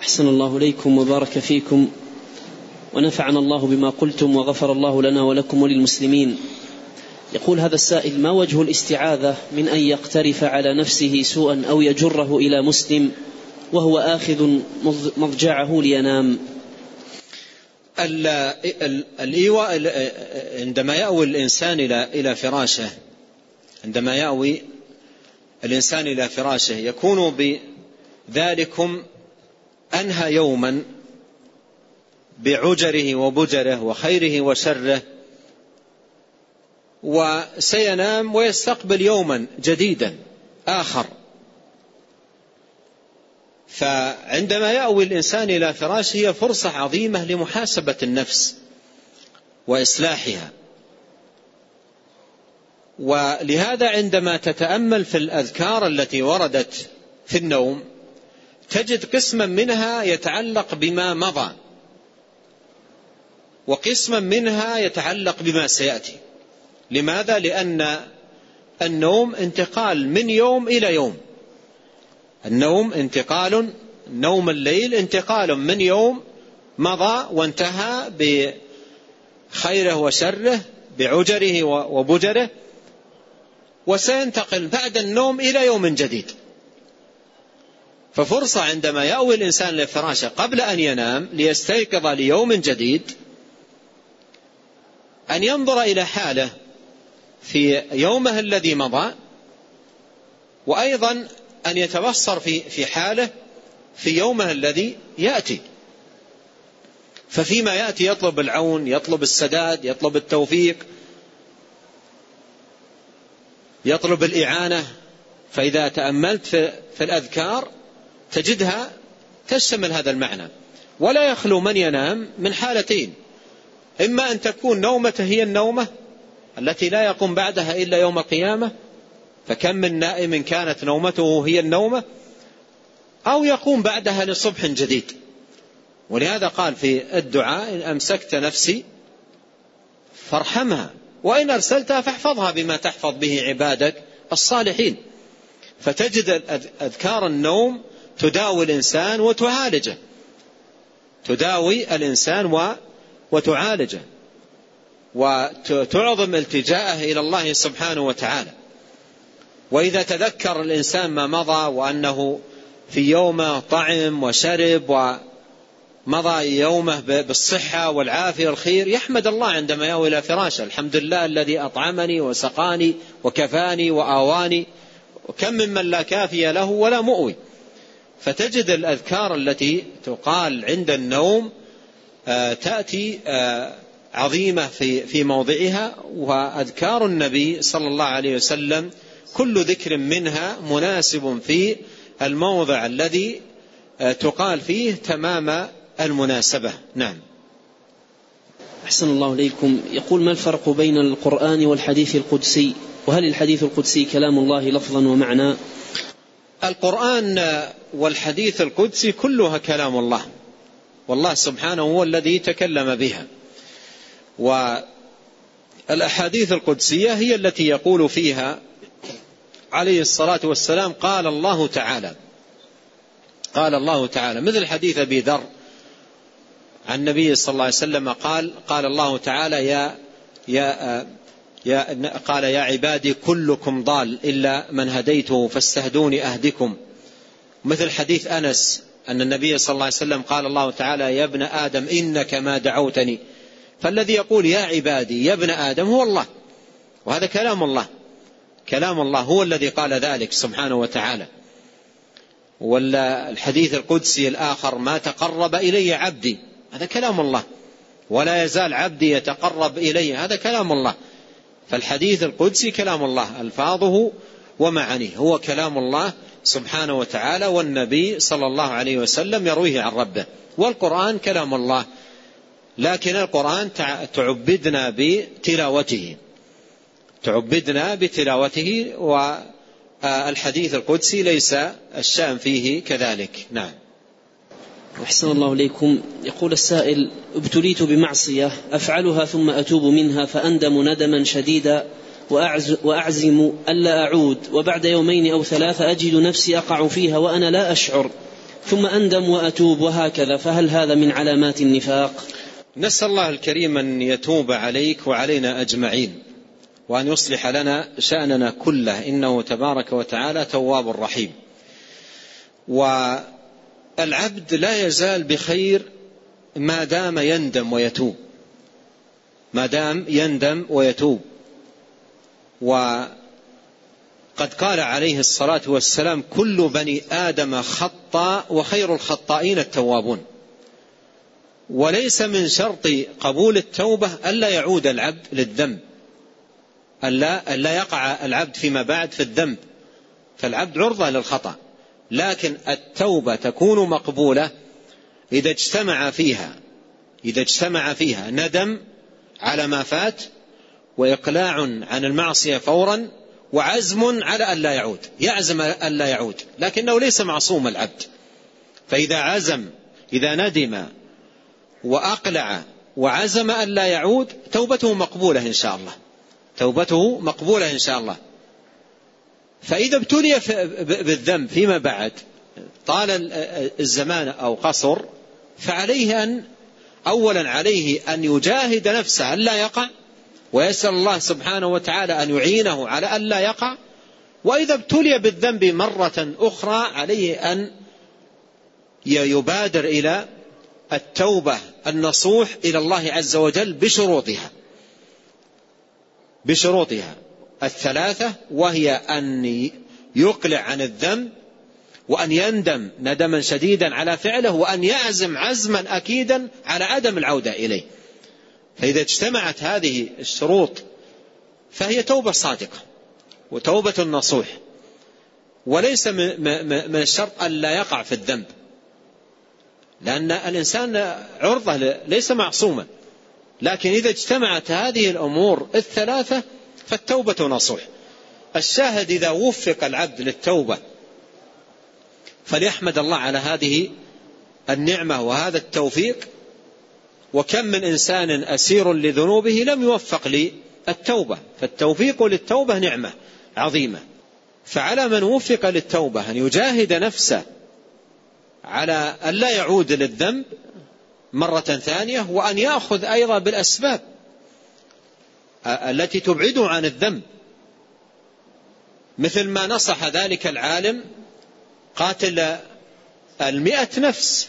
أحسن الله إليكم وبارك فيكم ونفعنا الله بما قلتم وغفر الله لنا ولكم وللمسلمين. يقول هذا السائل ما وجه الاستعاذة من أن يقترف على نفسه سوءا أو يجره إلى مسلم وهو آخذ مضجعه لينام؟ الإيواء عندما يأوي الإنسان إلى إلى فراشه عندما يأوي الإنسان إلى فراشه يكون بذلكم أنهى يوما بعجره وبجره وخيره وشره وسينام ويستقبل يوما جديدا آخر. فعندما يأوي الإنسان إلى فراشه هي فرصة عظيمة لمحاسبة النفس وإصلاحها. ولهذا عندما تتأمل في الأذكار التي وردت في النوم تجد قسما منها يتعلق بما مضى وقسما منها يتعلق بما سيأتي. لماذا؟ لأن النوم انتقال من يوم إلى يوم. النوم انتقال نوم الليل انتقال من يوم مضى وانتهى بخيره وشره بعجره وبجره وسينتقل بعد النوم إلى يوم جديد. ففرصة عندما يأوي الإنسان لفراشه قبل أن ينام ليستيقظ ليوم جديد أن ينظر إلى حاله في يومه الذي مضى وأيضا أن يتبصر في في حاله في يومه الذي يأتي. ففيما يأتي يطلب العون يطلب السداد يطلب التوفيق يطلب الإعانة. فإذا تأملت في, في الأذكار تجدها تشتمل هذا المعنى. ولا يخلو من ينام من حالتين. إما أن تكون نومته هي النومة التي لا يقوم بعدها إلا يوم القيامة فكم من نائم كانت نومته هي النومة أو يقوم بعدها لصبح جديد. ولهذا قال في الدعاء إن أمسكت نفسي فارحمها وإن أرسلتها فاحفظها بما تحفظ به عبادك الصالحين. فتجد أذكار النوم تداوي الإنسان وتعالجه. تداوي الإنسان وتعالجه. وتعظم التجاءه إلى الله سبحانه وتعالى. وإذا تذكر الإنسان ما مضى وأنه في يومه طعم وشرب ومضى يومه بالصحة والعافية والخير يحمد الله عندما يأوي إلى فراشه. الحمد لله الذي أطعمني وسقاني وكفاني وآواني. وكم ممن لا كافي له ولا مؤوي. فتجد الأذكار التي تقال عند النوم آه، تأتي آه، عظيمة في موضعها وأذكار النبي صلى الله عليه وسلم كل ذكر منها مناسب في الموضع الذي آه، تقال فيه تمام المناسبة. نعم. أحسن الله إليكم. يقول ما الفرق بين القرآن والحديث القدسي؟ وهل الحديث القدسي كلام الله لفظا ومعنى؟ القرآن والحديث القدسي كلها كلام الله والله سبحانه هو الذي تكلم بها. والأحاديث القدسية هي التي يقول فيها عليه الصلاة والسلام قال الله تعالى قال الله تعالى مثل حديث أبي ذر عن النبي صلى الله عليه وسلم قال قال الله تعالى يا يا يا قال يا عبادي كلكم ضال إلا من هديته فاستهدوني أهدكم. مثل حديث أنس أن النبي صلى الله عليه وسلم قال الله تعالى يا ابن آدم إنك ما دعوتني. فالذي يقول يا عبادي يا ابن آدم هو الله. وهذا كلام الله. كلام الله هو الذي قال ذلك سبحانه وتعالى. ولا الحديث القدسي الآخر ما تقرب إلي عبدي. هذا كلام الله. ولا يزال عبدي يتقرب إلي. هذا كلام الله. فالحديث القدسي كلام الله ألفاظه ومعانيه. هو كلام الله سبحانه وتعالى والنبي صلى الله عليه وسلم يرويه عن ربه. والقرآن كلام الله لكن القرآن تعبدنا بتلاوته. تعبدنا بتلاوته والحديث القدسي ليس الشأن فيه كذلك. نعم. أحسن الله إليكم. يقول السائل ابتليت بمعصية أفعلها ثم أتوب منها فأندم ندما شديدا وأعزم ألا أعود وبعد يومين أو ثلاثة أجد نفسي أقع فيها وأنا لا أشعر. ثم أندم وأتوب وهكذا. فهل هذا من علامات النفاق؟ نسأل الله الكريم أن يتوب عليك وعلينا أجمعين وأن يصلح لنا شأننا كله. إنه تبارك وتعالى تواب رحيم. والعبد لا يزال بخير ما دام يندم ويتوب. ما دام يندم ويتوب. وقد قال عليه الصلاة والسلام كل بني آدم خطاء وخير الخطائين التوابون. وليس من شرط قبول التوبة ألا يعود العبد للذنب. ألا, ألا يقع العبد فيما بعد في الذنب. فالعبد عرضة للخطأ. لكن التوبة تكون مقبولة إذا اجتمع فيها إذا اجتمع فيها ندم على ما فات وإقلاع عن المعصية فورا وعزم على ألا يعود يعزم ألا يعود لكنه ليس معصوم العبد. فإذا عزم إذا ندم وأقلع وعزم ألا يعود توبته مقبولة إن شاء الله توبته مقبولة إن شاء الله. فإذا ابتلي بالذنب فيما بعد طال الزمان أو قصر فعليه أن أولا عليه أن يجاهد نفسه ألا يقع ويسأل الله سبحانه وتعالى أن يعينه على ألا يقع. وإذا ابتلي بالذنب مرة أخرى عليه أن يبادر إلى التوبة النصوح إلى الله عز وجل بشروطها. بشروطها. الثلاثة وهي أن يقلع عن الذنب وأن يندم ندما شديدا على فعله وأن يعزم عزما أكيدا على عدم العودة إليه. فإذا اجتمعت هذه الشروط فهي توبة صادقة وتوبة نصوح وليس من الشرط ألا يقع في الذنب. لأن الإنسان عرضة ليس معصوما. لكن إذا اجتمعت هذه الأمور الثلاثة فالتوبة نصوح الشاهد إذا وفق العبد للتوبة فليحمد الله على هذه النعمة وهذا التوفيق. وكم من إنسان أسير لذنوبه لم يوفق للتوبة. فالتوفيق للتوبة نعمة عظيمة. فعلى من وفق للتوبة أن يجاهد نفسه على أن لا يعود للذنب مرة ثانية وأن يأخذ أيضا بالأسباب. التي تبعده عن الذنب. مثل ما نصح ذلك العالم قاتل المئة نفس.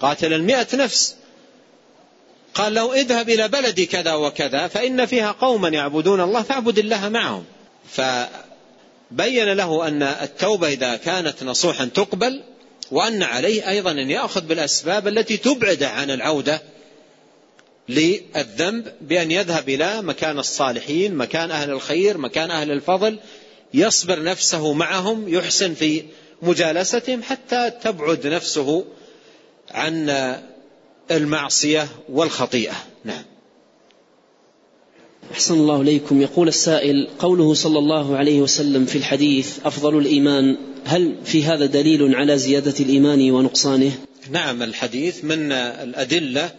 قاتل المئة نفس. قال له اذهب إلى بلد كذا وكذا فإن فيها قوما يعبدون الله فاعبد الله معهم. فبين له أن التوبة إذا كانت نصوحا تقبل وأن عليه أيضا أن يأخذ بالأسباب التي تبعد عن العودة للذنب بأن يذهب إلى مكان الصالحين مكان أهل الخير مكان أهل الفضل يصبر نفسه معهم يحسن في مجالستهم حتى تبعد نفسه عن المعصية والخطيئة. نعم. أحسن الله إليكم. يقول السائل قوله صلى الله عليه وسلم في الحديث أفضل الإيمان هل في هذا دليل على زيادة الإيمان ونقصانه؟ نعم الحديث من الأدلة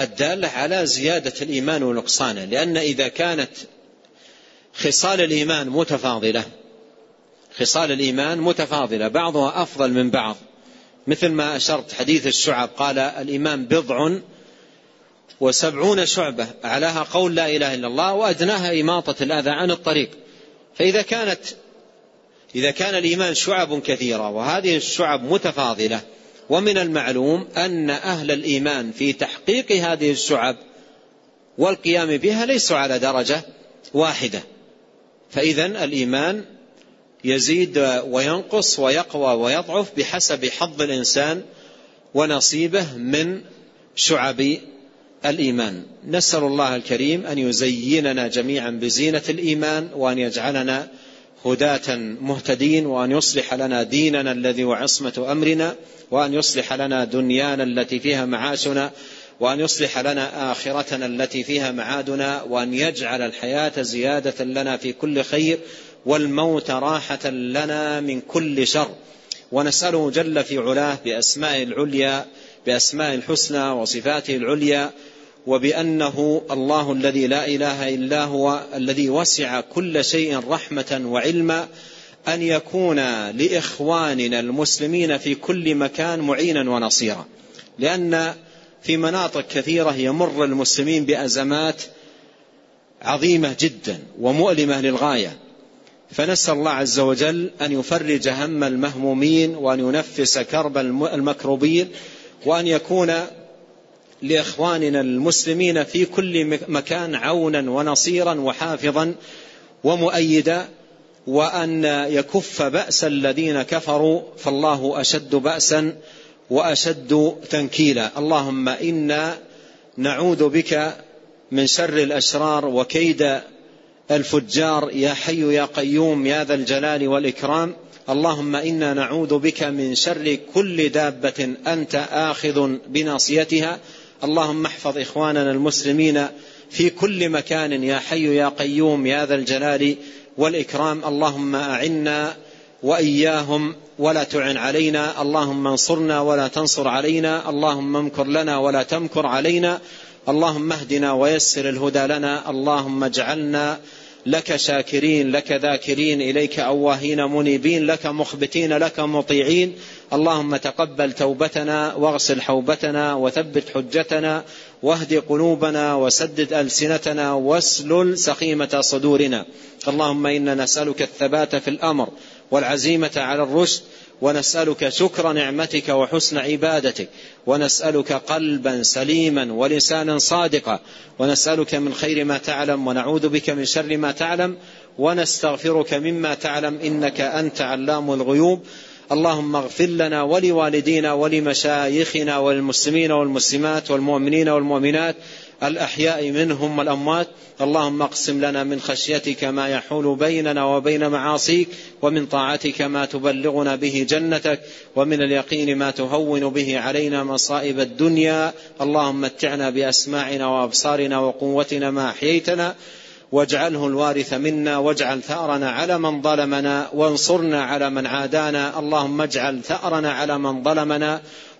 الدالة على زيادة الإيمان ونقصانه لأن إذا كانت خصال الإيمان متفاضلة خصال الإيمان متفاضلة بعضها أفضل من بعض. مثل ما أشرت حديث الشعب قال الإيمان بضع وسبعون شعبة أعلاها قول لا إله إلا الله وأدناها إماطة الأذى عن الطريق. فإذا كانت إذا كان الإيمان شعب كثيرة وهذه الشعب متفاضلة ومن المعلوم أن أهل الإيمان في تحقيق هذه الشعب والقيام بها ليسوا على درجة واحدة. فإذا الإيمان يزيد وينقص ويقوى ويضعف بحسب حظ الإنسان ونصيبه من شعب الإيمان. نسأل الله الكريم أن يزيننا جميعا بزينة الإيمان وأن يجعلنا هداة مهتدين وأن يصلح لنا ديننا الذي وعصمة أمرنا وأن يصلح لنا دنيانا التي فيها معاشنا وأن يصلح لنا آخرتنا التي فيها معادنا وأن يجعل الحياة زيادة لنا في كل خير والموت راحة لنا من كل شر. ونسأله جل في علاه بأسماء العليا بأسماء الحسنى وصفاته العليا وبأنه الله الذي لا إله إلا هو الذي وسع كل شيء رحمة وعلما أن يكون لإخواننا المسلمين في كل مكان معينا ونصيرا. لأن في مناطق كثيرة يمر المسلمين بأزمات عظيمة جدا ومؤلمة للغاية. فنسأل الله عز وجل أن يفرج هم المهمومين وأن ينفس كرب المكروبين وأن يكون لإخواننا المسلمين في كل مكان عونا ونصيرا وحافظا ومؤيدا وأن يكف بأس الذين كفروا فالله أشد بأسا وأشد تنكيلا. اللهم إنا نعوذ بك من شر الأشرار وكيد الفجار يا حي يا قيوم يا ذا الجلال والإكرام. اللهم إنا نعوذ بك من شر كل دابة أنت آخذ بناصيتها. اللهم احفظ إخواننا المسلمين في كل مكان يا حي يا قيوم يا ذا الجلال والإكرام. اللهم أعنا وإياهم ولا تعن علينا. اللهم انصرنا ولا تنصر علينا. اللهم امكر لنا ولا تمكر علينا. اللهم اهدنا ويسر الهدى لنا. اللهم اجعلنا لك شاكرين لك ذاكرين إليك أواهين منيبين لك مخبتين لك مطيعين. اللهم تقبل توبتنا واغسل حوبتنا وثبت حجتنا واهد قلوبنا وسدد ألسنتنا واسلل سخيمة صدورنا. اللهم إنا نسألك الثبات في الأمر والعزيمة على الرشد ونسألك شكر نعمتك وحسن عبادتك. ونسألك قلبا سليما ولسانا صادقا. ونسألك من خير ما تعلم ونعوذ بك من شر ما تعلم. ونستغفرك مما تعلم إنك أنت علام الغيوب. اللهم اغفر لنا ولوالدينا ولمشايخنا والمسلمين والمسلمات والمؤمنين والمؤمنات. الأحياء منهم والأموات اللهم اقسم لنا من خشيتك ما يحول بيننا وبين معاصيك ومن طاعتك ما تبلغنا به جنتك ومن اليقين ما تهون به علينا مصائب الدنيا. اللهم متعنا بأسماعنا وأبصارنا وقوتنا ما أحييتنا واجعله الوارث منا واجعل ثأرنا على من ظلمنا وانصرنا على من عادانا. اللهم اجعل ثأرنا على من ظلمنا